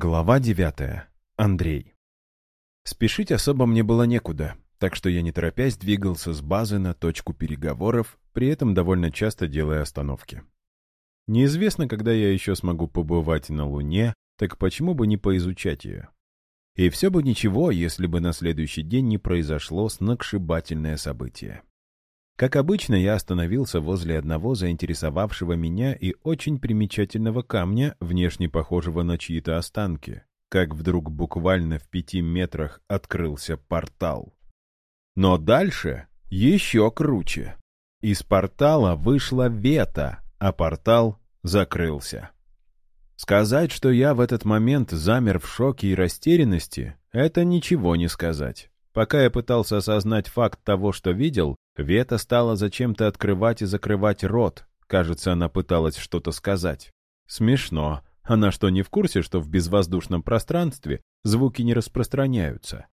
Глава девятая. Андрей. Спешить особо мне было некуда, так что я не торопясь двигался с базы на точку переговоров, при этом довольно часто делая остановки. Неизвестно, когда я еще смогу побывать на Луне, так почему бы не поизучать ее? И все бы ничего, если бы на следующий день не произошло сногсшибательное событие. Как обычно, я остановился возле одного заинтересовавшего меня и очень примечательного камня, внешне похожего на чьи-то останки, как вдруг буквально в пяти метрах открылся портал. Но дальше еще круче. Из портала вышла Вета, а портал закрылся. Сказать, что я в этот момент замер в шоке и растерянности, это ничего не сказать. Пока я пытался осознать факт того, что видел, Вета стала зачем-то открывать и закрывать рот. Кажется, она пыталась что-то сказать. Смешно. Она что, не в курсе, что в безвоздушном пространстве звуки не распространяются?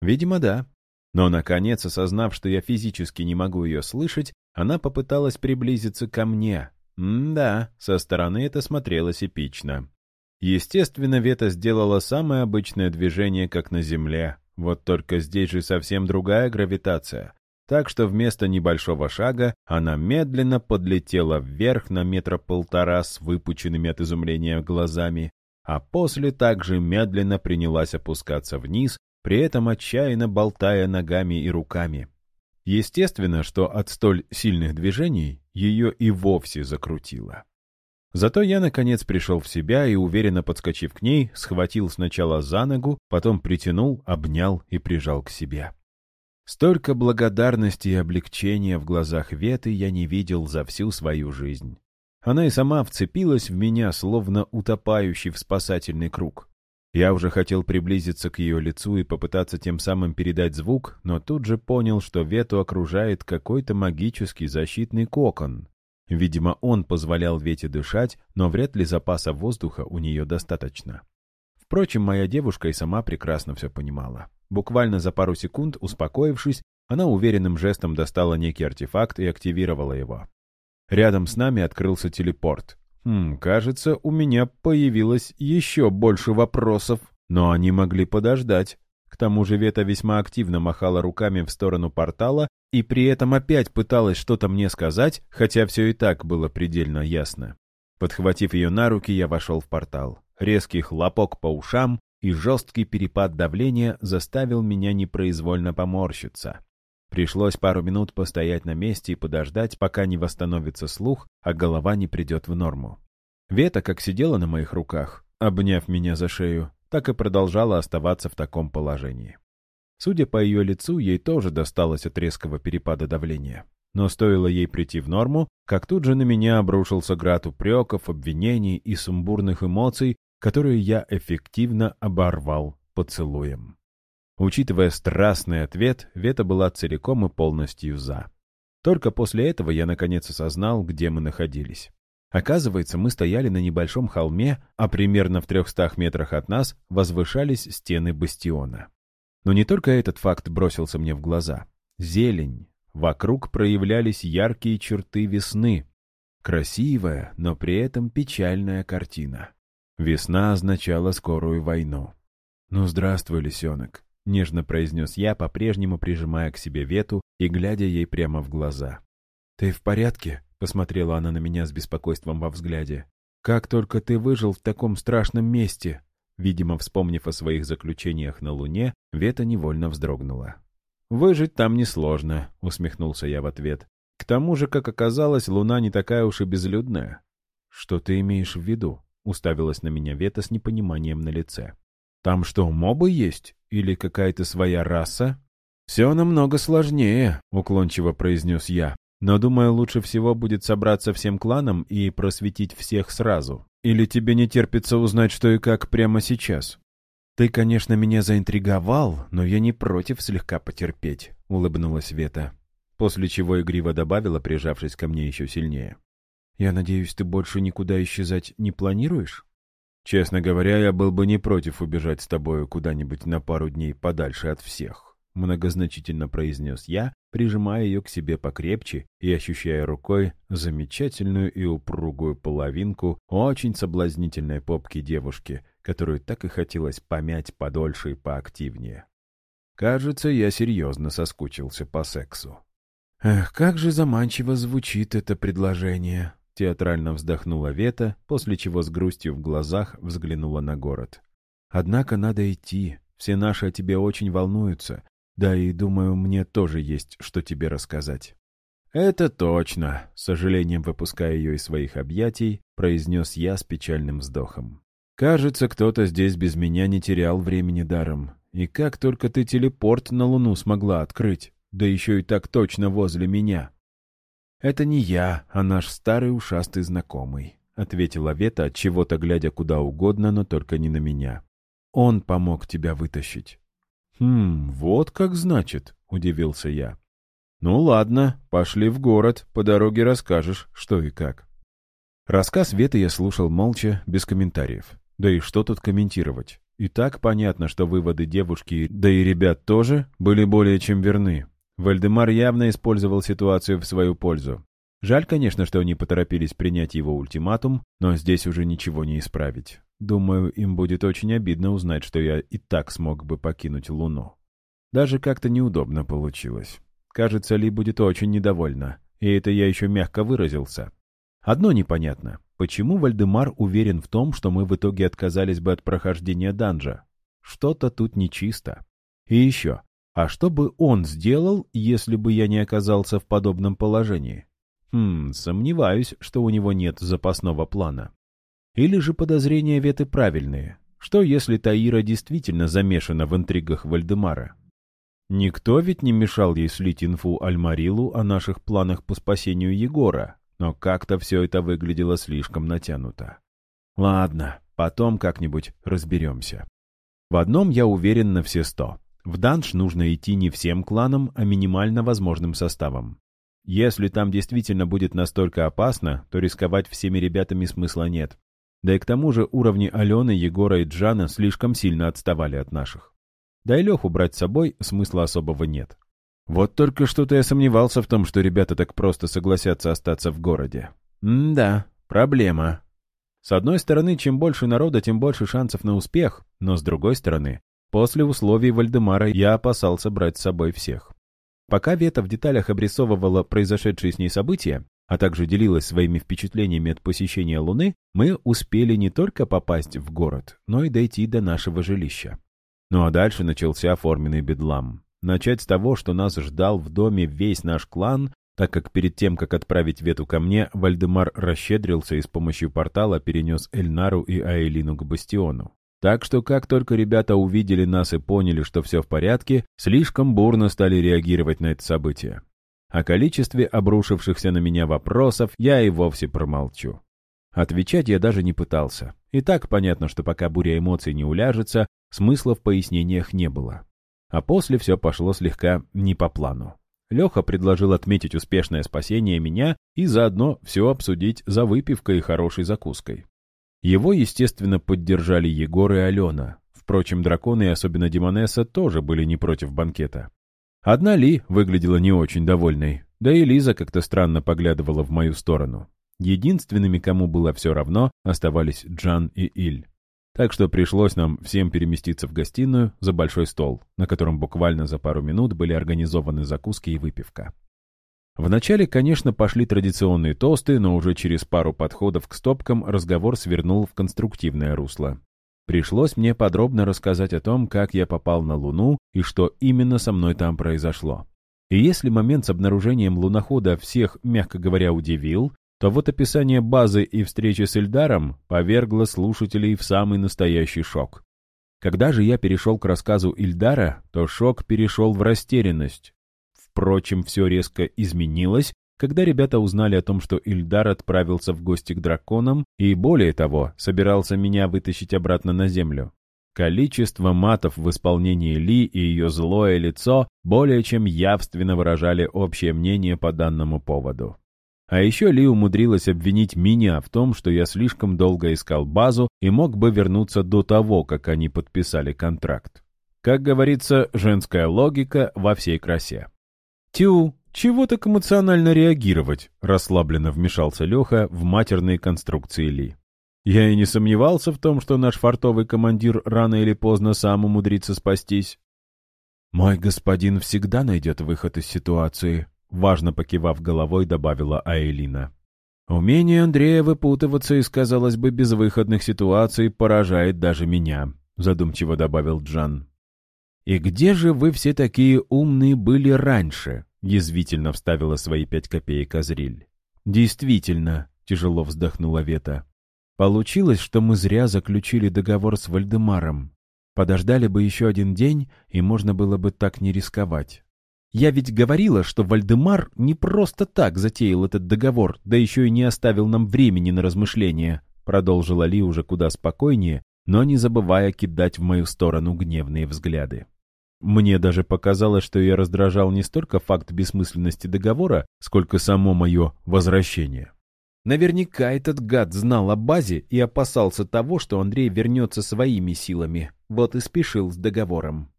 Видимо, да. Но, наконец, осознав, что я физически не могу ее слышать, она попыталась приблизиться ко мне. М-да, со стороны это смотрелось эпично. Естественно, Вета сделала самое обычное движение, как на Земле. Вот только здесь же совсем другая гравитация так что вместо небольшого шага она медленно подлетела вверх на метра полтора с выпученными от изумления глазами, а после также медленно принялась опускаться вниз, при этом отчаянно болтая ногами и руками. Естественно, что от столь сильных движений ее и вовсе закрутило. Зато я, наконец, пришел в себя и, уверенно подскочив к ней, схватил сначала за ногу, потом притянул, обнял и прижал к себе. Столько благодарности и облегчения в глазах Веты я не видел за всю свою жизнь. Она и сама вцепилась в меня, словно утопающий в спасательный круг. Я уже хотел приблизиться к ее лицу и попытаться тем самым передать звук, но тут же понял, что Вету окружает какой-то магический защитный кокон. Видимо, он позволял Вете дышать, но вряд ли запаса воздуха у нее достаточно. Впрочем, моя девушка и сама прекрасно все понимала. Буквально за пару секунд, успокоившись, она уверенным жестом достала некий артефакт и активировала его. Рядом с нами открылся телепорт. Хм, кажется, у меня появилось еще больше вопросов, но они могли подождать. К тому же Вета весьма активно махала руками в сторону портала и при этом опять пыталась что-то мне сказать, хотя все и так было предельно ясно. Подхватив ее на руки, я вошел в портал. Резкий хлопок по ушам, и жесткий перепад давления заставил меня непроизвольно поморщиться. Пришлось пару минут постоять на месте и подождать, пока не восстановится слух, а голова не придет в норму. Вета как сидела на моих руках, обняв меня за шею, так и продолжала оставаться в таком положении. Судя по ее лицу, ей тоже досталось от резкого перепада давления. Но стоило ей прийти в норму, как тут же на меня обрушился град упреков, обвинений и сумбурных эмоций, которую я эффективно оборвал поцелуем. Учитывая страстный ответ, Вета была целиком и полностью «за». Только после этого я наконец осознал, где мы находились. Оказывается, мы стояли на небольшом холме, а примерно в трехстах метрах от нас возвышались стены бастиона. Но не только этот факт бросился мне в глаза. Зелень. Вокруг проявлялись яркие черты весны. Красивая, но при этом печальная картина. Весна означала скорую войну. «Ну, здравствуй, лисенок», — нежно произнес я, по-прежнему прижимая к себе Вету и глядя ей прямо в глаза. «Ты в порядке?» — посмотрела она на меня с беспокойством во взгляде. «Как только ты выжил в таком страшном месте!» Видимо, вспомнив о своих заключениях на Луне, Вета невольно вздрогнула. «Выжить там несложно», — усмехнулся я в ответ. «К тому же, как оказалось, Луна не такая уж и безлюдная». «Что ты имеешь в виду?» — уставилась на меня Вета с непониманием на лице. «Там что, мобы есть? Или какая-то своя раса?» «Все намного сложнее», — уклончиво произнес я. «Но, думаю, лучше всего будет собраться всем кланам и просветить всех сразу. Или тебе не терпится узнать, что и как прямо сейчас?» «Ты, конечно, меня заинтриговал, но я не против слегка потерпеть», — улыбнулась Вета. После чего игриво добавила, прижавшись ко мне еще сильнее. Я надеюсь, ты больше никуда исчезать не планируешь? Честно говоря, я был бы не против убежать с тобою куда-нибудь на пару дней подальше от всех. Многозначительно произнес я, прижимая ее к себе покрепче и ощущая рукой замечательную и упругую половинку очень соблазнительной попки девушки, которую так и хотелось помять подольше и поактивнее. Кажется, я серьезно соскучился по сексу. «Эх, как же заманчиво звучит это предложение!» Театрально вздохнула Вета, после чего с грустью в глазах взглянула на город. «Однако надо идти. Все наши о тебе очень волнуются. Да и, думаю, мне тоже есть, что тебе рассказать». «Это точно», — с сожалением выпуская ее из своих объятий, произнес я с печальным вздохом. «Кажется, кто-то здесь без меня не терял времени даром. И как только ты телепорт на Луну смогла открыть, да еще и так точно возле меня». «Это не я, а наш старый ушастый знакомый», — ответила Вета, от чего-то глядя куда угодно, но только не на меня. «Он помог тебя вытащить». «Хм, вот как значит», — удивился я. «Ну ладно, пошли в город, по дороге расскажешь, что и как». Рассказ Веты я слушал молча, без комментариев. Да и что тут комментировать? И так понятно, что выводы девушки, да и ребят тоже, были более чем верны. Вальдемар явно использовал ситуацию в свою пользу. Жаль, конечно, что они поторопились принять его ультиматум, но здесь уже ничего не исправить. Думаю, им будет очень обидно узнать, что я и так смог бы покинуть Луну. Даже как-то неудобно получилось. Кажется, Ли будет очень недовольна. И это я еще мягко выразился. Одно непонятно. Почему Вальдемар уверен в том, что мы в итоге отказались бы от прохождения данжа? Что-то тут нечисто. И еще. А что бы он сделал, если бы я не оказался в подобном положении? Хм, сомневаюсь, что у него нет запасного плана. Или же подозрения Веты правильные? Что если Таира действительно замешана в интригах Вальдемара? Никто ведь не мешал ей слить инфу Альмарилу о наших планах по спасению Егора, но как-то все это выглядело слишком натянуто. Ладно, потом как-нибудь разберемся. В одном я уверен на все сто. В данж нужно идти не всем кланам, а минимально возможным составом. Если там действительно будет настолько опасно, то рисковать всеми ребятами смысла нет. Да и к тому же уровни Алены, Егора и Джана слишком сильно отставали от наших. Да и Леху брать с собой смысла особого нет. Вот только что-то я сомневался в том, что ребята так просто согласятся остаться в городе. М-да, проблема. С одной стороны, чем больше народа, тем больше шансов на успех, но с другой стороны, после условий Вальдемара я опасался брать с собой всех. Пока Вета в деталях обрисовывала произошедшие с ней события, а также делилась своими впечатлениями от посещения Луны, мы успели не только попасть в город, но и дойти до нашего жилища. Ну а дальше начался оформленный бедлам. Начать с того, что нас ждал в доме весь наш клан, так как перед тем, как отправить Вету ко мне, Вальдемар расщедрился и с помощью портала перенес Эльнару и Аэлину к бастиону. Так что, как только ребята увидели нас и поняли, что все в порядке, слишком бурно стали реагировать на это событие. О количестве обрушившихся на меня вопросов я и вовсе промолчу. Отвечать я даже не пытался. И так понятно, что пока буря эмоций не уляжется, смысла в пояснениях не было. А после все пошло слегка не по плану. Леха предложил отметить успешное спасение меня и заодно все обсудить за выпивкой и хорошей закуской. Его, естественно, поддержали Егор и Алена. Впрочем, драконы, и особенно Демонесса, тоже были не против банкета. Одна Ли выглядела не очень довольной, да и Лиза как-то странно поглядывала в мою сторону. Единственными, кому было все равно, оставались Джан и Иль. Так что пришлось нам всем переместиться в гостиную за большой стол, на котором буквально за пару минут были организованы закуски и выпивка. Вначале, конечно, пошли традиционные тосты, но уже через пару подходов к стопкам разговор свернул в конструктивное русло. Пришлось мне подробно рассказать о том, как я попал на Луну и что именно со мной там произошло. И если момент с обнаружением лунохода всех, мягко говоря, удивил, то вот описание базы и встречи с Эльдаром повергло слушателей в самый настоящий шок. Когда же я перешел к рассказу Ильдара, то шок перешел в растерянность. Впрочем, все резко изменилось, когда ребята узнали о том, что Ильдар отправился в гости к драконам и, более того, собирался меня вытащить обратно на землю. Количество матов в исполнении Ли и ее злое лицо более чем явственно выражали общее мнение по данному поводу. А еще Ли умудрилась обвинить меня в том, что я слишком долго искал базу и мог бы вернуться до того, как они подписали контракт. Как говорится, женская логика во всей красе. «Тю, чего так эмоционально реагировать?» — расслабленно вмешался Леха в матерные конструкции Ли. Я и не сомневался в том, что наш фартовый командир рано или поздно сам умудрится спастись. «Мой господин всегда найдет выход из ситуации», — важно покивав головой, добавила Аэлина. «Умение Андрея выпутываться из, казалось бы, безвыходных ситуаций поражает даже меня», — задумчиво добавил Джан. «И где же вы все такие умные были раньше?» — язвительно вставила свои пять копеек Азриль. «Действительно», — тяжело вздохнула Вета. «Получилось, что мы зря заключили договор с Вальдемаром. Подождали бы еще один день, и можно было бы так не рисковать. Я ведь говорила, что Вальдемар не просто так затеял этот договор, да еще и не оставил нам времени на размышления, продолжила Ли уже куда спокойнее, но не забывая кидать в мою сторону гневные взгляды. Мне даже показалось, что её раздражал не столько факт бессмысленности договора, сколько само мое возвращение. Наверняка этот гад знал о базе и опасался того, что Андрей вернется своими силами, вот и спешил с договором.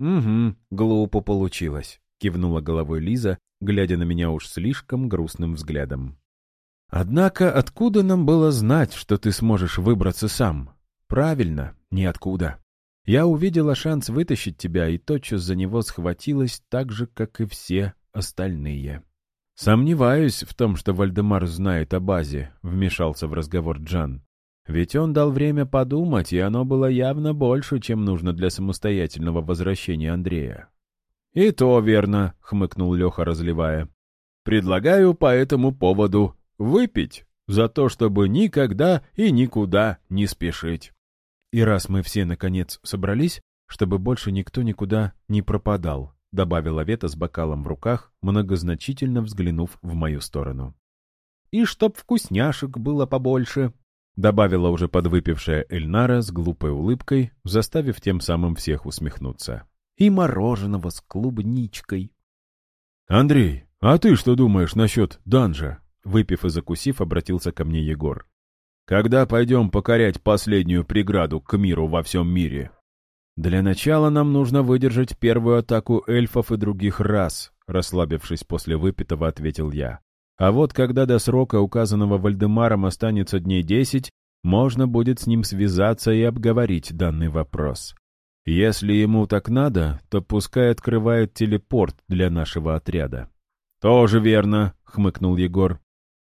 «Угу, глупо получилось. — кивнула головой Лиза, глядя на меня уж слишком грустным взглядом. «Однако откуда нам было знать, что ты сможешь выбраться сам? Правильно, ниоткуда. Я увидела шанс вытащить тебя и тотчас за него схватилась так же, как и все остальные». «Сомневаюсь в том, что Вальдемар знает о базе», — вмешался в разговор Джан. «Ведь он дал время подумать, и оно было явно больше, чем нужно для самостоятельного возвращения Андрея. «И то верно», — хмыкнул Леха, разливая. «Предлагаю по этому поводу выпить за то, чтобы никогда и никуда не спешить». «И раз мы все, наконец, собрались, чтобы больше никто никуда не пропадал», — добавила Вета с бокалом в руках, многозначительно взглянув в мою сторону. «И чтоб вкусняшек было побольше», — добавила уже подвыпившая Эльнара с глупой улыбкой, заставив тем самым всех усмехнуться и мороженого с клубничкой. «Андрей, а ты что думаешь насчет данжа?» Выпив и закусив, обратился ко мне Егор. «Когда пойдем покорять последнюю преграду к миру во всем мире?» «Для начала нам нужно выдержать первую атаку эльфов и других рас», расслабившись после выпитого, ответил я. «А вот когда до срока, указанного Вальдемаром, останется дней десять, можно будет с ним связаться и обговорить данный вопрос. Если ему так надо, то пускай открывает телепорт для нашего отряда. «Тоже верно», — хмыкнул Егор.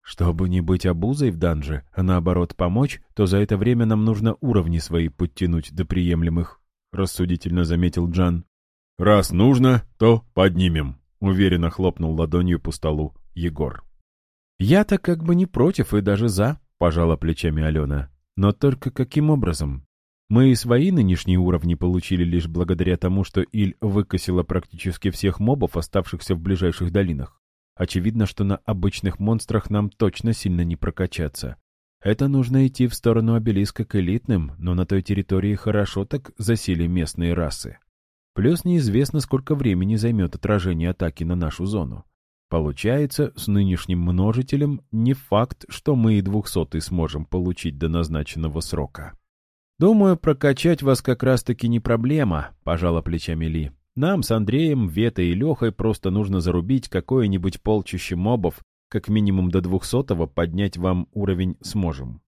«Чтобы не быть обузой в данже, а наоборот помочь, то за это время нам нужно уровни свои подтянуть до приемлемых», — рассудительно заметил Джан. «Раз нужно, то поднимем», — уверенно хлопнул ладонью по столу Егор. «Я-то как бы не против и даже за», — пожала плечами Алена. «Но только каким образом? Мы и свои нынешние уровни получили лишь благодаря тому, что Иль выкосила практически всех мобов, оставшихся в ближайших долинах. Очевидно, что на обычных монстрах нам точно сильно не прокачаться. Это нужно идти в сторону обелиска к элитным, но на той территории хорошо так засели местные расы. Плюс неизвестно, сколько времени займет отражение атаки на нашу зону. Получается, с нынешним множителем не факт, что мы и двухсотый сможем получить до назначенного срока. «Думаю, прокачать вас как раз-таки не проблема», — пожала плечами Ли. «Нам с Андреем, Ветой и Лехой просто нужно зарубить какое-нибудь полчище мобов, как минимум до двухсотого поднять вам уровень сможем.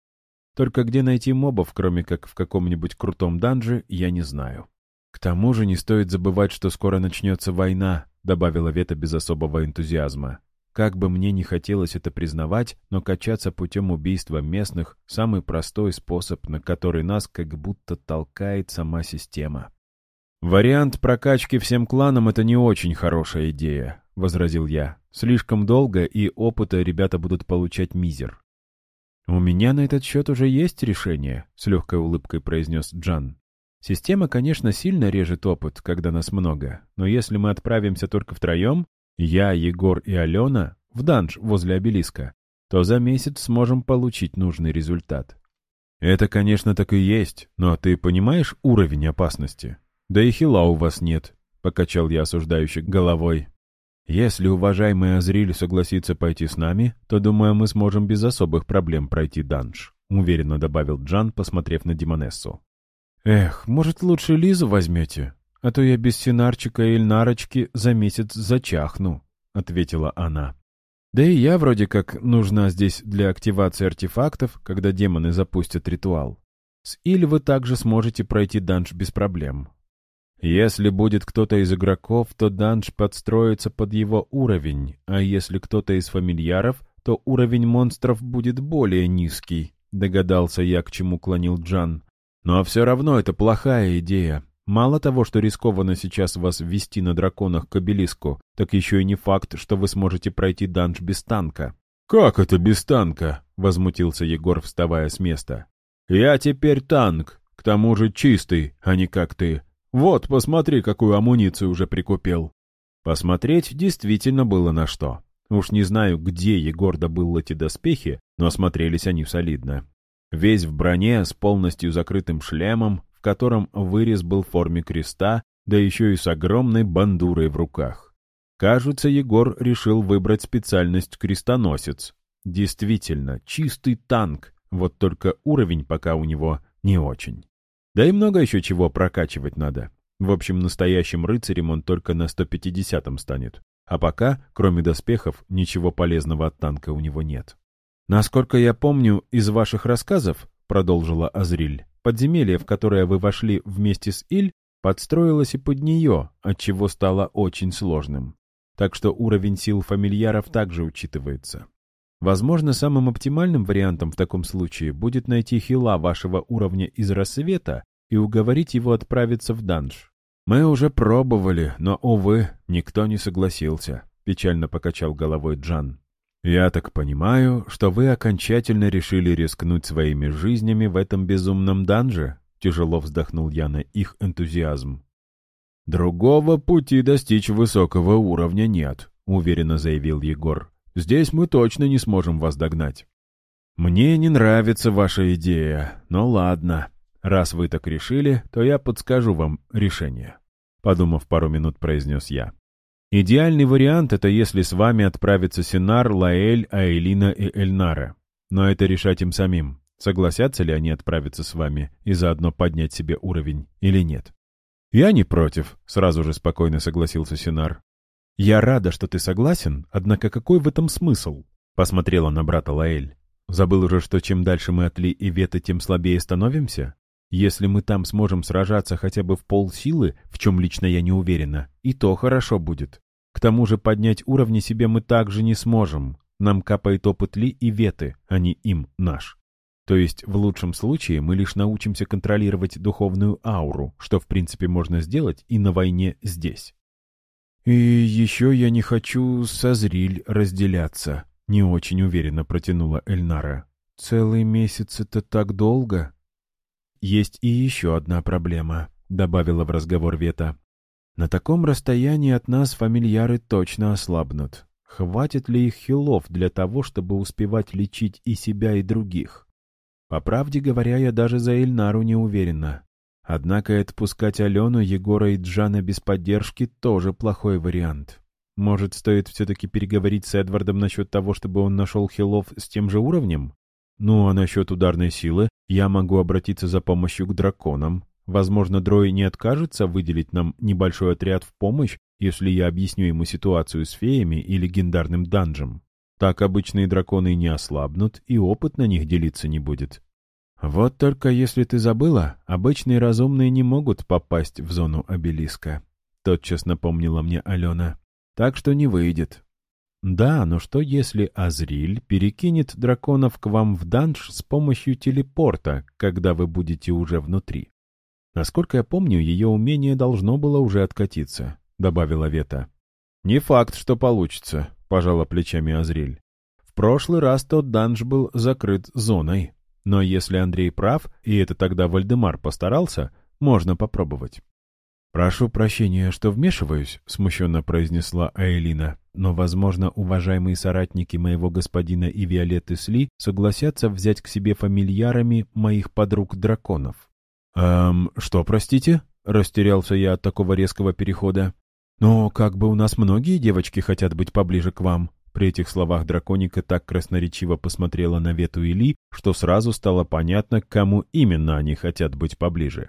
Только где найти мобов, кроме как в каком-нибудь крутом данже, я не знаю». «К тому же не стоит забывать, что скоро начнется война», — добавила Вета без особого энтузиазма. Как бы мне не хотелось это признавать, но качаться путем убийства местных — самый простой способ, на который нас как будто толкает сама система. «Вариант прокачки всем кланам — это не очень хорошая идея», — возразил я. «Слишком долго, и опыта ребята будут получать мизер». «У меня на этот счет уже есть решение», — с легкой улыбкой произнес Джан. «Система, конечно, сильно режет опыт, когда нас много, но если мы отправимся только втроем, я, Егор и Алена в данж возле обелиска, то за месяц сможем получить нужный результат. Это, конечно, так и есть, но ты понимаешь уровень опасности? Да и хила у вас нет, покачал я осуждающий головой. Если уважаемый Азриль согласится пойти с нами, то, думаю, мы сможем без особых проблем пройти данж, уверенно добавил Джан, посмотрев на Димонессу. Эх, может, лучше Лизу возьмете? а то я без Синарчика и Ильнарочки за месяц зачахну», — ответила она. Да и я вроде как нужна здесь для активации артефактов, когда демоны запустят ритуал. С Иль вы также сможете пройти данж без проблем. Если будет кто-то из игроков, то данж подстроится под его уровень, а если кто-то из фамильяров, то уровень монстров будет более низкий, догадался я, к чему клонил Джан. Но все равно это плохая идея. Мало того, что рискованно сейчас вас ввести на драконах к обелиску, так еще и не факт, что вы сможете пройти данж без танка. «Как это без танка?» — возмутился Егор, вставая с места. «Я теперь танк, к тому же чистый, а не как ты. Вот, посмотри, какую амуницию уже прикупил». Посмотреть действительно было на что. Уж не знаю, где Егор добыл эти доспехи, но смотрелись они солидно. Весь в броне, с полностью закрытым шлемом, в котором вырез был в форме креста, да еще и с огромной бандурой в руках. Кажется, Егор решил выбрать специальность крестоносец. Действительно, чистый танк, вот только уровень пока у него не очень. Да и много еще чего прокачивать надо. В общем, настоящим рыцарем он только на 150-м станет. А пока, кроме доспехов, ничего полезного от танка у него нет. «Насколько я помню из ваших рассказов, — продолжила Азриль, — подземелье, в которое вы вошли вместе с Иль, подстроилось и под нее, отчего стало очень сложным. Так что уровень сил фамильяров также учитывается. Возможно, самым оптимальным вариантом в таком случае будет найти хила вашего уровня из рассвета и уговорить его отправиться в данж. «Мы уже пробовали, но, увы, никто не согласился», — печально покачал головой Джан. «Я так понимаю, что вы окончательно решили рискнуть своими жизнями в этом безумном данже?» Тяжело вздохнул я на их энтузиазм. «Другого пути достичь высокого уровня нет», — уверенно заявил Егор. «Здесь мы точно не сможем вас догнать». «Мне не нравится ваша идея, но ладно. Раз вы так решили, то я подскажу вам решение», — подумав пару минут, произнес я. Идеальный вариант — это если с вами отправятся Синар, Лаэль, Аэлина и Эльнара. Но это решать им самим, согласятся ли они отправиться с вами и заодно поднять себе уровень или нет. «Я не против», — сразу же спокойно согласился Синар. «Я рада, что ты согласен, однако какой в этом смысл?» — посмотрела на брата Лаэль. «Забыл уже, что чем дальше мы от Ли и Веты, тем слабее становимся? Если мы там сможем сражаться хотя бы в полсилы, в чем лично я не уверена, и то хорошо будет. К тому же поднять уровни себе мы также не сможем. Нам капает опыт Ли и Веты, а не им наш. То есть, в лучшем случае, мы лишь научимся контролировать духовную ауру, что, в принципе, можно сделать и на войне здесь. «И еще я не хочу со Зриль разделяться», — не очень уверенно протянула Эльнара. «Целый месяц — это так долго?» «Есть и еще одна проблема», — добавила в разговор Вета. «На таком расстоянии от нас фамильяры точно ослабнут. Хватит ли их хилов для того, чтобы успевать лечить и себя, и других? По правде говоря, я даже за Эльнару не уверена. Однако отпускать Алену, Егора и Джана без поддержки тоже плохой вариант. Может, стоит все-таки переговорить с Эдвардом насчет того, чтобы он нашел хилов с тем же уровнем? Ну, а насчет ударной силы я могу обратиться за помощью к драконам. Возможно, Дрой не откажется выделить нам небольшой отряд в помощь, если я объясню ему ситуацию с феями и легендарным данжем. Так обычные драконы не ослабнут, и опыт на них делиться не будет. Вот только если ты забыла, обычные разумные не могут попасть в зону обелиска. Тотчас напомнила мне Алена. Так что не выйдет. Да, но что если Азриль перекинет драконов к вам в данж с помощью телепорта, когда вы будете уже внутри? Насколько я помню, ее умение должно было уже откатиться, — добавила Вета. Не факт, что получится, — пожала плечами Азриль. В прошлый раз тот данж был закрыт зоной. Но если Андрей прав, и это тогда Вальдемар постарался, можно попробовать. «Прошу прощения, что вмешиваюсь», — смущенно произнесла Аэлина. «Но, возможно, уважаемые соратники моего господина и Виолетты Сли согласятся взять к себе фамильярами моих подруг-драконов». «Эм, что, простите?» — растерялся я от такого резкого перехода. «Но как бы у нас многие девочки хотят быть поближе к вам». При этих словах драконика так красноречиво посмотрела на Вету и что сразу стало понятно, к кому именно они хотят быть поближе.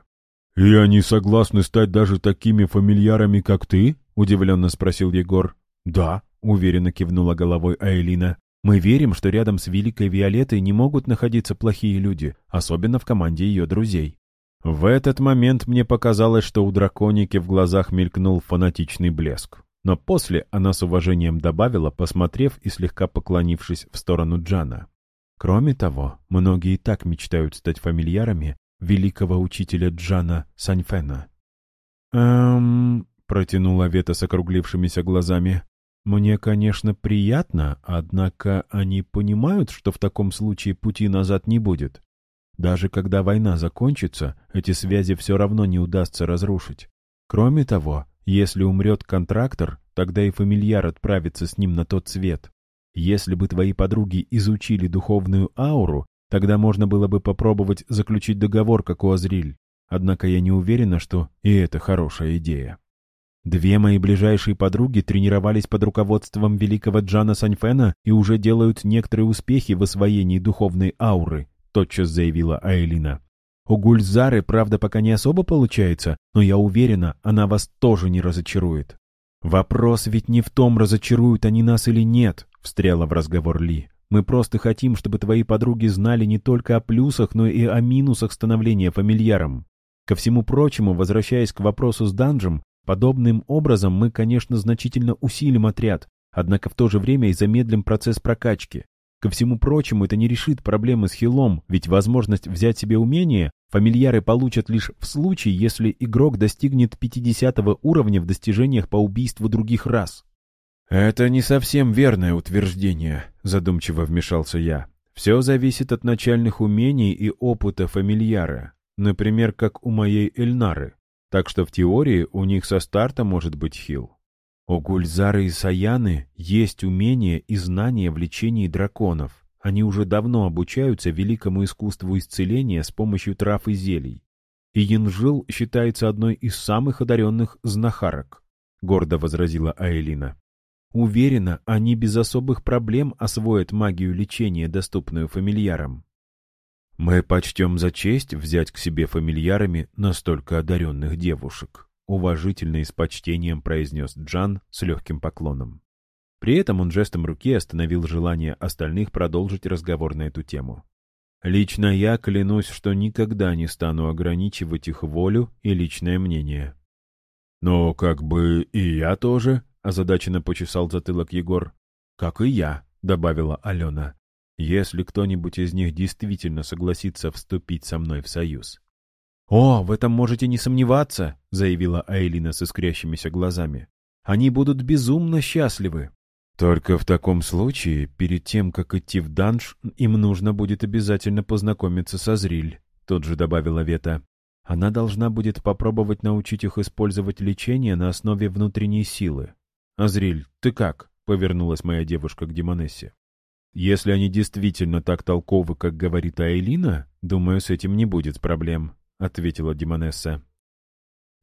«И они согласны стать даже такими фамильярами, как ты?» — удивленно спросил Егор. «Да», — уверенно кивнула головой Айлина. «Мы верим, что рядом с Великой Виолеттой не могут находиться плохие люди, особенно в команде ее друзей». В этот момент мне показалось, что у драконики в глазах мелькнул фанатичный блеск. Но после она с уважением добавила, посмотрев и слегка поклонившись в сторону Джана. Кроме того, многие и так мечтают стать фамильярами великого учителя Джана Саньфена. «Эм...» — протянула Вета с округлившимися глазами. «Мне, конечно, приятно, однако они понимают, что в таком случае пути назад не будет. Даже когда война закончится, эти связи все равно не удастся разрушить. Кроме того, если умрет контрактор, тогда и фамильяр отправится с ним на тот свет. Если бы твои подруги изучили духовную ауру, тогда можно было бы попробовать заключить договор, как у Азриль. Однако я не уверена, что и это хорошая идея. Две мои ближайшие подруги тренировались под руководством великого Джана Саньфена и уже делают некоторые успехи в освоении духовной ауры, тотчас заявила Айлина. У Гульзары, правда, пока не особо получается, но я уверена, она вас тоже не разочарует. Вопрос ведь не в том, разочаруют они нас или нет, встряла в разговор Ли. Мы просто хотим, чтобы твои подруги знали не только о плюсах, но и о минусах становления фамильяром. Ко всему прочему, возвращаясь к вопросу с данжем, подобным образом мы, конечно, значительно усилим отряд, однако в то же время и замедлим процесс прокачки. Ко всему прочему, это не решит проблемы с хилом, ведь возможность взять себе умение фамильяры получат лишь в случае, если игрок достигнет 50 уровня в достижениях по убийству других рас. «Это не совсем верное утверждение», — задумчиво вмешался я. «Все зависит от начальных умений и опыта фамильяра, например, как у моей Эльнары. Так что в теории у них со старта может быть хил. У Гульзары и Саяны есть умения и знания в лечении драконов. Они уже давно обучаются великому искусству исцеления с помощью трав и зелий. И Янжил считается одной из самых одаренных знахарок, — гордо возразила Аэлина. Уверена, они без особых проблем освоят магию лечения, доступную фамильярам. Мы почтем за честь взять к себе фамильярами настолько одаренных девушек. — уважительно и с почтением произнес Джан с легким поклоном. При этом он жестом руки остановил желание остальных продолжить разговор на эту тему. «Лично я клянусь, что никогда не стану ограничивать их волю и личное мнение». «Но как бы и я тоже», — озадаченно почесал затылок Егор. «Как и я», — добавила Алена. «Если кто-нибудь из них действительно согласится вступить со мной в союз». «О, в этом можете не сомневаться», — заявила Айлина с искрящимися глазами. «Они будут безумно счастливы». «Только в таком случае, перед тем, как идти в данж, им нужно будет обязательно познакомиться со Зриль», — тут же добавила Вета. «Она должна будет попробовать научить их использовать лечение на основе внутренней силы». «Азриль, ты как?» — повернулась моя девушка к Демонессе. «Если они действительно так толковы, как говорит Айлина, думаю, с этим не будет проблем», — ответила Димонесса.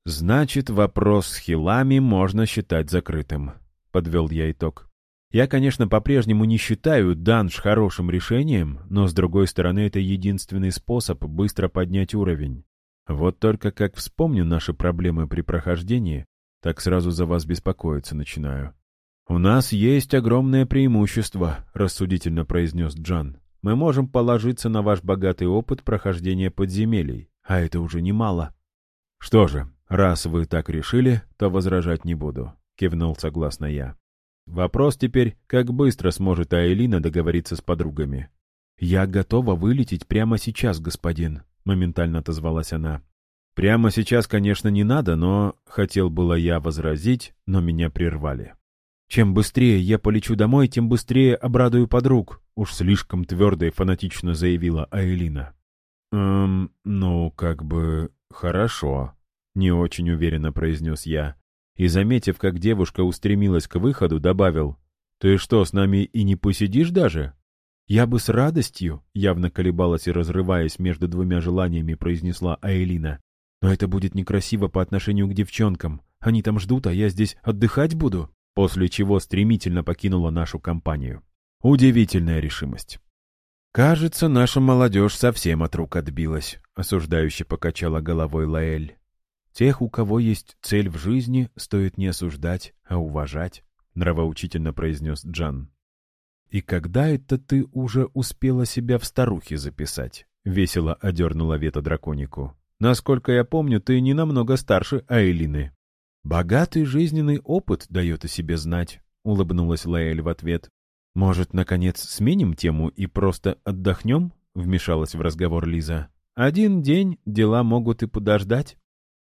«Значит, вопрос с хилами можно считать закрытым», — подвел я итог. «Я, конечно, по-прежнему не считаю данж хорошим решением, но, с другой стороны, это единственный способ быстро поднять уровень. Вот только как вспомню наши проблемы при прохождении, так сразу за вас беспокоиться начинаю». «У нас есть огромное преимущество», — рассудительно произнес Джан. «Мы можем положиться на ваш богатый опыт прохождения подземелий а это уже немало. «Что же, раз вы так решили, то возражать не буду», — кивнул согласно я. «Вопрос теперь, как быстро сможет Айлина договориться с подругами?» «Я готова вылететь прямо сейчас, господин», — моментально отозвалась она. «Прямо сейчас, конечно, не надо, но...» — хотел было я возразить, но меня прервали. «Чем быстрее я полечу домой, тем быстрее обрадую подруг», — уж слишком твердо и фанатично заявила Айлина. «Эм, ну, как бы... хорошо», — не очень уверенно произнес я. И, заметив, как девушка устремилась к выходу, добавил, «Ты что, с нами и не посидишь даже?» «Я бы с радостью», — явно колебалась и разрываясь между двумя желаниями, произнесла Аэлина. «Но это будет некрасиво по отношению к девчонкам. Они там ждут, а я здесь отдыхать буду?» После чего стремительно покинула нашу компанию. Удивительная решимость. «Кажется, наша молодежь совсем от рук отбилась», — осуждающе покачала головой Лаэль. «Тех, у кого есть цель в жизни, стоит не осуждать, а уважать». — нравоучительно произнес Джан. «И когда это ты уже успела себя в старухе записать?» — весело одернула Вета драконику. «Насколько я помню, ты не намного старше Айлины». «Богатый жизненный опыт дает о себе знать», — улыбнулась Лаэль в ответ. «Может, наконец, сменим тему и просто отдохнем?» — вмешалась в разговор Лиза. «Один день дела могут и подождать».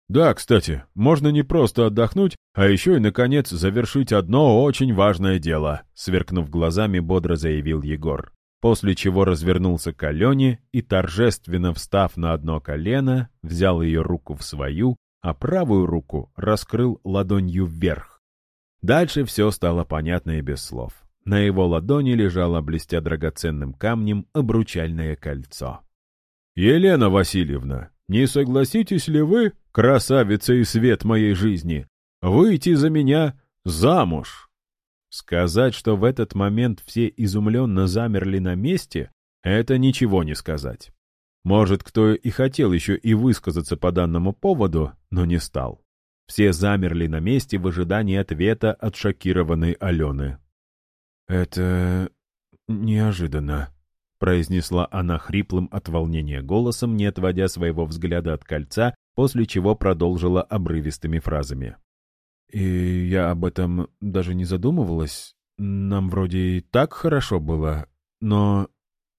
Да, кстати, можно не просто отдохнуть, а еще и, наконец, завершить одно очень важное дело», — сверкнув глазами, бодро заявил Егор. После чего развернулся к Алене и, торжественно встав на одно колено, взял ее руку в свою, а правую руку раскрыл ладонью вверх. Дальше все стало понятно и без слов. На его ладони лежало, блестя драгоценным камнем, обручальное кольцо. «Елена Васильевна, не согласитесь ли вы, красавица и свет моей жизни, выйти за меня замуж?» Сказать, что в этот момент все изумленно замерли на месте, это ничего не сказать. Может, кто и хотел еще и высказаться по данному поводу, но не стал. Все замерли на месте в ожидании ответа от шокированной Алены. «Это неожиданно», произнесла она хриплым от волнения голосом, не отводя своего взгляда от кольца, после чего продолжила обрывистыми фразами. «И я об этом даже не задумывалась. Нам вроде и так хорошо было, но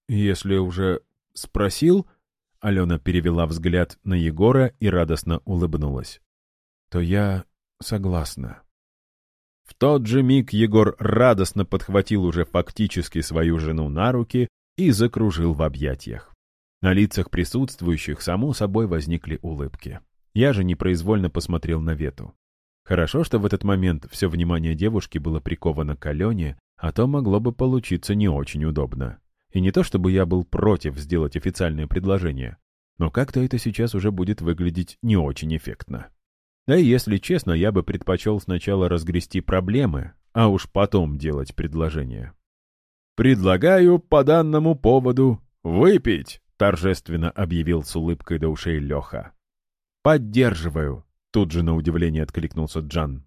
если уже спросил...» Алена перевела взгляд на Егора и радостно улыбнулась. «То я согласна». В тот же миг Егор радостно подхватил уже фактически свою жену на руки и закружил в объятиях. На лицах присутствующих, само собой, возникли улыбки. Я же непроизвольно посмотрел на Вету. Хорошо, что в этот момент все внимание девушки было приковано к Алене, а то могло бы получиться не очень удобно. И не то чтобы я был против сделать официальное предложение, но как-то это сейчас уже будет выглядеть не очень эффектно. Да и если честно, я бы предпочел сначала разгрести проблемы, а уж потом делать предложение. «Предлагаю по данному поводу выпить», — торжественно объявил с улыбкой до ушей Леха. «Поддерживаю», — тут же на удивление откликнулся Джан.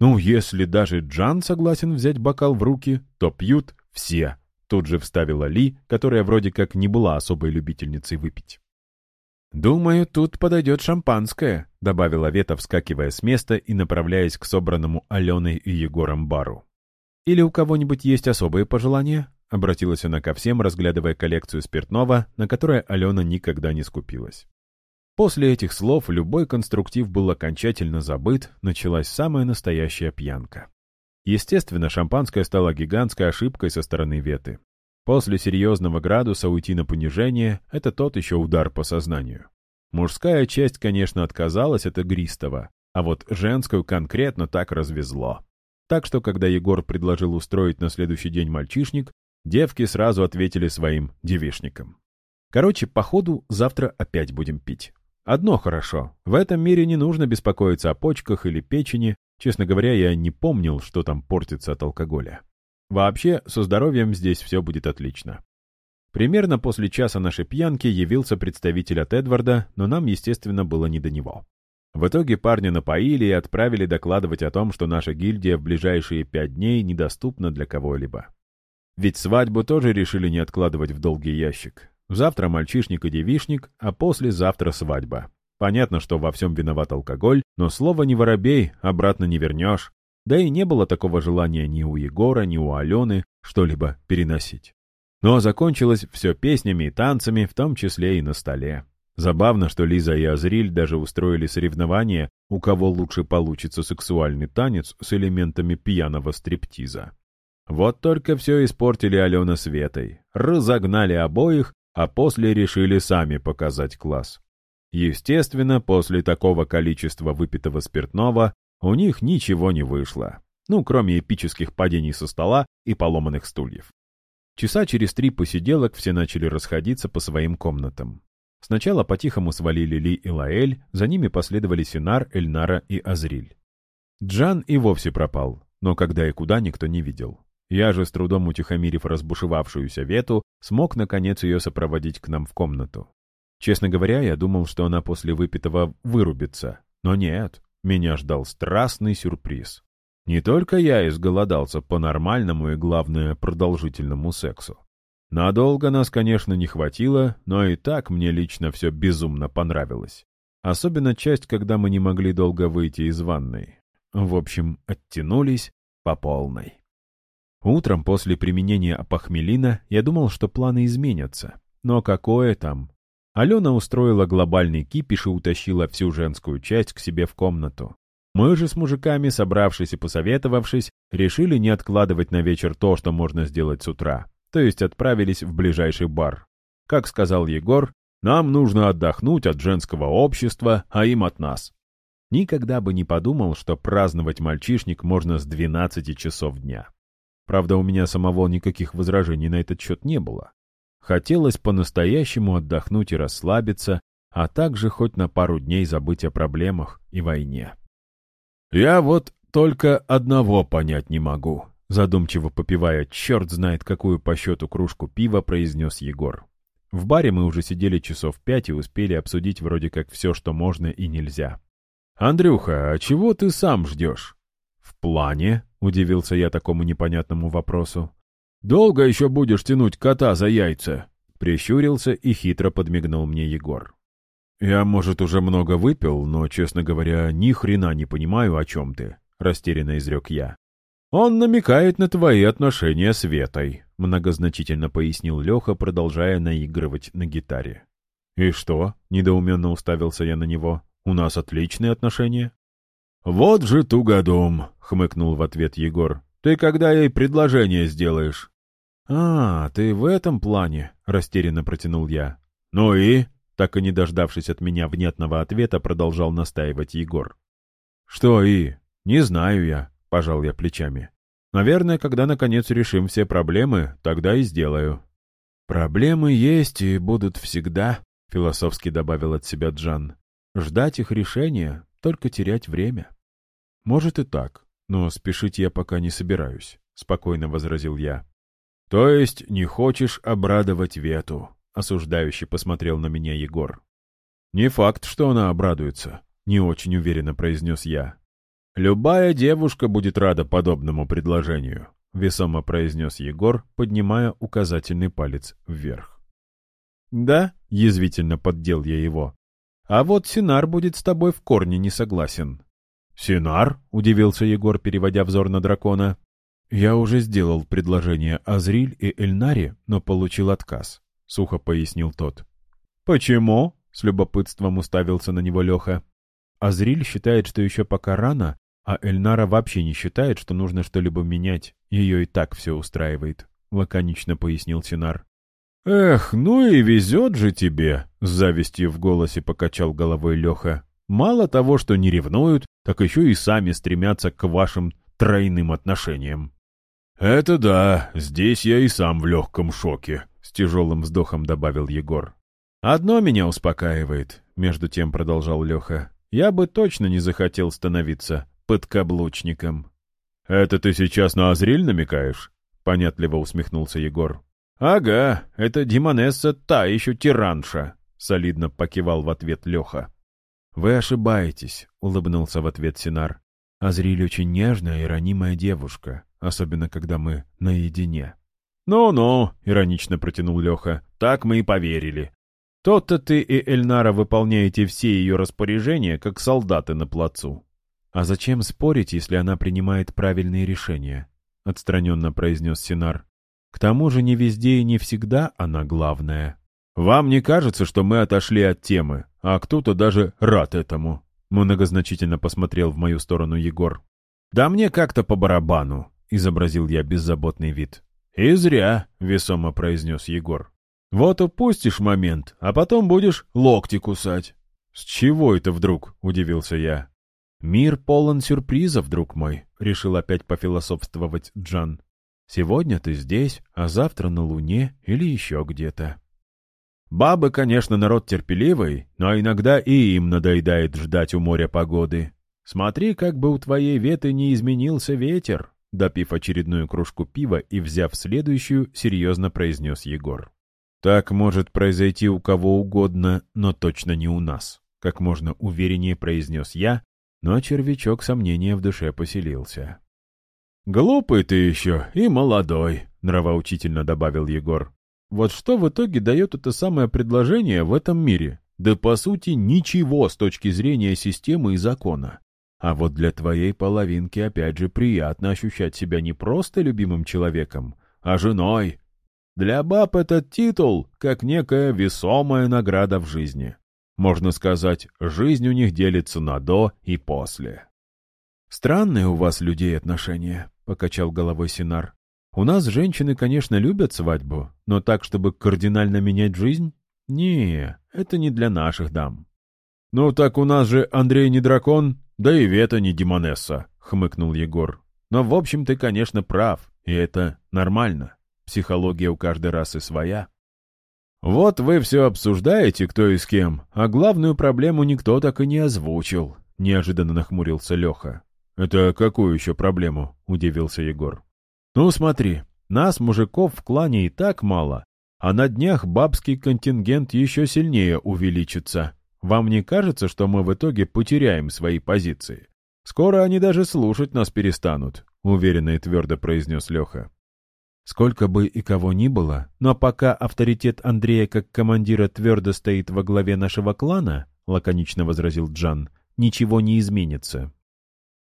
«Ну, если даже Джан согласен взять бокал в руки, то пьют все», — тут же вставила Ли, которая вроде как не была особой любительницей выпить. «Думаю, тут подойдет шампанское», — добавила Вета, вскакивая с места и направляясь к собранному Аленой и Егором бару. «Или у кого-нибудь есть особые пожелания?» — обратилась она ко всем, разглядывая коллекцию спиртного, на которое Алена никогда не скупилась. После этих слов любой конструктив был окончательно забыт, началась самая настоящая пьянка. Естественно, шампанское стало гигантской ошибкой со стороны Веты. После серьезного градуса уйти на понижение — это тот еще удар по сознанию. Мужская часть, конечно, отказалась от игристого, а вот женскую конкретно так развезло. Так что, когда Егор предложил устроить на следующий день мальчишник, девки сразу ответили своим девишникам. Короче, походу, завтра опять будем пить. Одно хорошо. В этом мире не нужно беспокоиться о почках или печени. Честно говоря, я не помнил, что там портится от алкоголя. Вообще, со здоровьем здесь все будет отлично. Примерно после часа нашей пьянки явился представитель от Эдварда, но нам, естественно, было не до него. В итоге парня напоили и отправили докладывать о том, что наша гильдия в ближайшие пять дней недоступна для кого-либо. Ведь свадьбу тоже решили не откладывать в долгий ящик. Завтра мальчишник и девишник, а послезавтра свадьба. Понятно, что во всем виноват алкоголь, но слово «не воробей» обратно не вернешь. Да и не было такого желания ни у Егора, ни у Алены что-либо переносить. Но закончилось все песнями и танцами, в том числе и на столе. Забавно, что Лиза и Азриль даже устроили соревнование, у кого лучше получится сексуальный танец с элементами пьяного стриптиза. Вот только все испортили Алена с Ветой, разогнали обоих, а после решили сами показать класс. Естественно, после такого количества выпитого спиртного у них ничего не вышло, ну, кроме эпических падений со стола и поломанных стульев. Часа через три посиделок все начали расходиться по своим комнатам. Сначала по-тихому свалили Ли и Лаэль, за ними последовали Синар, Эльнара и Азриль. Джан и вовсе пропал, но когда и куда никто не видел. Я же, с трудом утихомирив разбушевавшуюся Вету, смог, наконец, ее сопроводить к нам в комнату. Честно говоря, я думал, что она после выпитого вырубится. Но нет, меня ждал страстный сюрприз. Не только я изголодался по нормальному и, главное, продолжительному сексу. Надолго нас, конечно, не хватило, но и так мне лично все безумно понравилось. Особенно часть, когда мы не могли долго выйти из ванной. В общем, оттянулись по полной. Утром после применения апохмелина я думал, что планы изменятся. Но какое там? Алена устроила глобальный кипиш и утащила всю женскую часть к себе в комнату. Мы же с мужиками, собравшись и посоветовавшись, решили не откладывать на вечер то, что можно сделать с утра. То есть отправились в ближайший бар. Как сказал Егор, нам нужно отдохнуть от женского общества, а им от нас. Никогда бы не подумал, что праздновать мальчишник можно с 12 часов дня. Правда, у меня самого никаких возражений на этот счет не было. Хотелось по-настоящему отдохнуть и расслабиться, а также хоть на пару дней забыть о проблемах и войне. «Я вот только одного понять не могу», задумчиво попивая черт знает какую по счету кружку пива, произнес Егор. В баре мы уже сидели часов пять и успели обсудить вроде как все, что можно и нельзя. «Андрюха, а чего ты сам ждешь?» «В плане?» — удивился я такому непонятному вопросу. «Долго еще будешь тянуть кота за яйца?» Прищурился и хитро подмигнул мне Егор. «Я, может, уже много выпил, но, честно говоря, ни хрена не понимаю, о чем ты», — растерянно изрек я. «Он намекает на твои отношения с Ветой», — многозначительно пояснил Леха, продолжая наигрывать на гитаре. «И что?» — недоуменно уставился я на него. «У нас отличные отношения». «Вот же тугодум!» — хмыкнул в ответ Егор. «Ты когда ей предложение сделаешь?» «А, ты в этом плане?» — растерянно протянул я. «Ну и?» — так и не дождавшись от меня внятного ответа, продолжал настаивать Егор. «Что и?» «Не знаю я», — пожал я плечами. «Наверное, когда наконец решим все проблемы, тогда и сделаю». «Проблемы есть и будут всегда», — философски добавил от себя Джан. «Ждать их решения, только терять время». «Может и так, но спешить я пока не собираюсь», — спокойно возразил я. «То есть не хочешь обрадовать Вету?» — осуждающе посмотрел на меня Егор. «Не факт, что она обрадуется», — не очень уверенно произнес я. «Любая девушка будет рада подобному предложению», — весомо произнес Егор, поднимая указательный палец вверх. «Да», — язвительно поддел я его. «А вот Синар будет с тобой в корне не согласен». «Синар?» — удивился Егор, переводя взор на дракона. «Я уже сделал предложение Азриль и Эльнаре, но получил отказ», — сухо пояснил тот. «Почему?» — с любопытством уставился на него Леха. Азриль считает, что еще пока рано, а Эльнара вообще не считает, что нужно что-либо менять. Ее и так все устраивает», — лаконично пояснил Синар. «Эх, ну и везет же тебе!» — с завистью в голосе покачал головой Леха. «Мало того, что не ревнуют, так еще и сами стремятся к вашим тройным отношениям». «Это да, здесь я и сам в легком шоке», — с тяжелым вздохом добавил Егор. «Одно меня успокаивает», — между тем продолжал Леха. «Я бы точно не захотел становиться подкаблучником». «Это ты сейчас на Азриль намекаешь?» — понятливо усмехнулся Егор. «Ага, это Димонесса та еще тиранша», — солидно покивал в ответ Леха. «Вы ошибаетесь», — улыбнулся в ответ Синар. «Азриль очень нежная и ранимая девушка особенно когда мы наедине. «Ну-ну», — иронично протянул Леха, — «так мы и поверили. То-то ты и Эльнара выполняете все ее распоряжения, как солдаты на плацу». «А зачем спорить, если она принимает правильные решения?» — отстраненно произнес Синар. «К тому же не везде и не всегда она главная». «Вам не кажется, что мы отошли от темы, а кто-то даже рад этому?» Многозначительно посмотрел в мою сторону Егор. «Да мне как-то по барабану. — изобразил я беззаботный вид. «И зря», — весомо произнес Егор. «Вот упустишь момент, а потом будешь локти кусать». «С чего это вдруг?» — удивился я. «Мир полон сюрпризов, друг мой», — решил опять пофилософствовать Джан. «Сегодня ты здесь, а завтра на Луне или еще где-то». «Бабы, конечно, народ терпеливый, но иногда и им надоедает ждать у моря погоды. Смотри, как бы у твоей веты не изменился ветер», Допив очередную кружку пива и взяв следующую, серьезно произнес Егор. «Так может произойти у кого угодно, но точно не у нас», — как можно увереннее произнес я, но червячок сомнения в душе поселился. «Глупый ты еще и молодой», — нравоучительно добавил Егор. «Вот что в итоге дает это самое предложение в этом мире? Да по сути ничего с точки зрения системы и закона. А вот для твоей половинки опять же приятно ощущать себя не просто любимым человеком, а женой. Для баб этот титул как некая весомая награда в жизни. Можно сказать, жизнь у них делится на «до» и «после». «Странные у вас людей отношения», — покачал головой Синар. «У нас женщины, конечно, любят свадьбу, но так, чтобы кардинально менять жизнь? Не, это не для наших дам». «Ну так у нас же Андрей не дракон, да и Вета не демонесса», — хмыкнул Егор. «Но в общем ты, конечно, прав, и это нормально. Психология у каждой расы своя». «Вот вы все обсуждаете, кто и с кем, а главную проблему никто так и не озвучил», — неожиданно нахмурился Леха. «Это какую еще проблему?» — удивился Егор. «Ну смотри, нас, мужиков, в клане и так мало, а на днях бабский контингент еще сильнее увеличится. Вам не кажется, что мы в итоге потеряем свои позиции? Скоро они даже слушать нас перестанут», — уверенно и твердо произнес Леха. Сколько бы и кого ни было, но пока авторитет Андрея как командира твердо стоит во главе нашего клана, — лаконично возразил Джан, — ничего не изменится.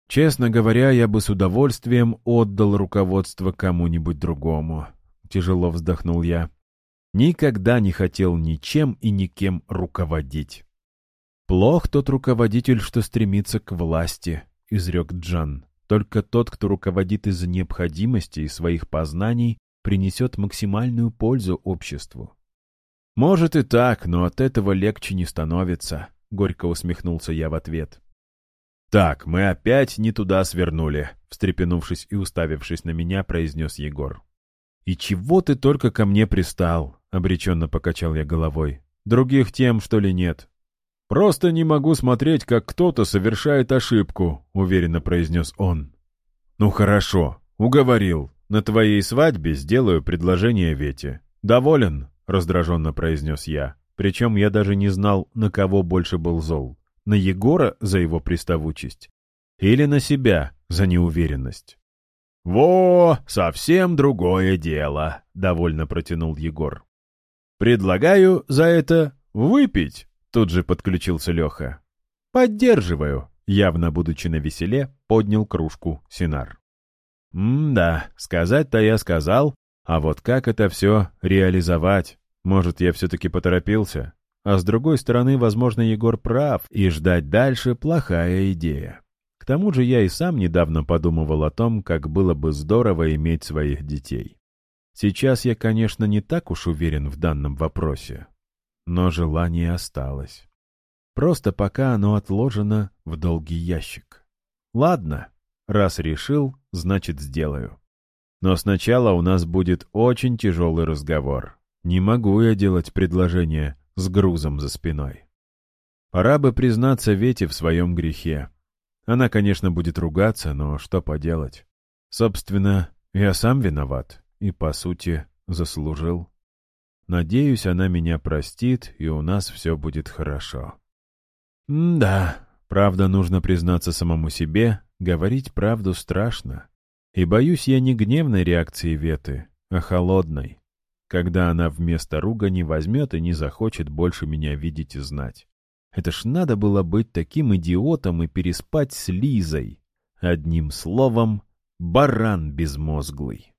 Честно говоря, я бы с удовольствием отдал руководство кому-нибудь другому. Тяжело вздохнул я. Никогда не хотел ничем и никем руководить. Плох тот руководитель, что стремится к власти, — изрек Джан. Только тот, кто руководит из-за необходимости и своих познаний, принесет максимальную пользу обществу. «Может и так, но от этого легче не становится», — горько усмехнулся я в ответ. «Так, мы опять не туда свернули», — встрепенувшись и уставившись на меня, произнес Егор. «И чего ты только ко мне пристал?» — обреченно покачал я головой. «Других тем, что ли, нет?» «Просто не могу смотреть, как кто-то совершает ошибку», — уверенно произнес он. «Ну хорошо, уговорил. На твоей свадьбе сделаю предложение Вете. Доволен?» — раздраженно произнес я. Причем я даже не знал, на кого больше был зол. На Егора за его приставучесть или на себя за неуверенность. «Во, совсем другое дело», — довольно протянул Егор. «Предлагаю за это выпить». Тут же подключился Леха. «Поддерживаю», — явно будучи на веселе, поднял кружку Синар. «М-да, сказать-то я сказал, а вот как это все реализовать? Может, я все-таки поторопился? А с другой стороны, возможно, Егор прав, и ждать дальше — плохая идея. К тому же я и сам недавно подумывал о том, как было бы здорово иметь своих детей. Сейчас я, конечно, не так уж уверен в данном вопросе, но желание осталось. Просто пока оно отложено в долгий ящик. Ладно, раз решил, значит сделаю. Но сначала у нас будет очень тяжелый разговор. Не могу я делать предложение с грузом за спиной. Пора бы признаться Вете в своем грехе. Она, конечно, будет ругаться, но что поделать. Собственно, я сам виноват и, по сути, заслужил. Надеюсь, она меня простит, и у нас все будет хорошо. М да, правда, нужно признаться самому себе, говорить правду страшно. И боюсь я не гневной реакции Веты, а холодной, когда она вместо ругани возьмет и не захочет больше меня видеть и знать. Это ж надо было быть таким идиотом и переспать с Лизой. Одним словом, баран безмозглый.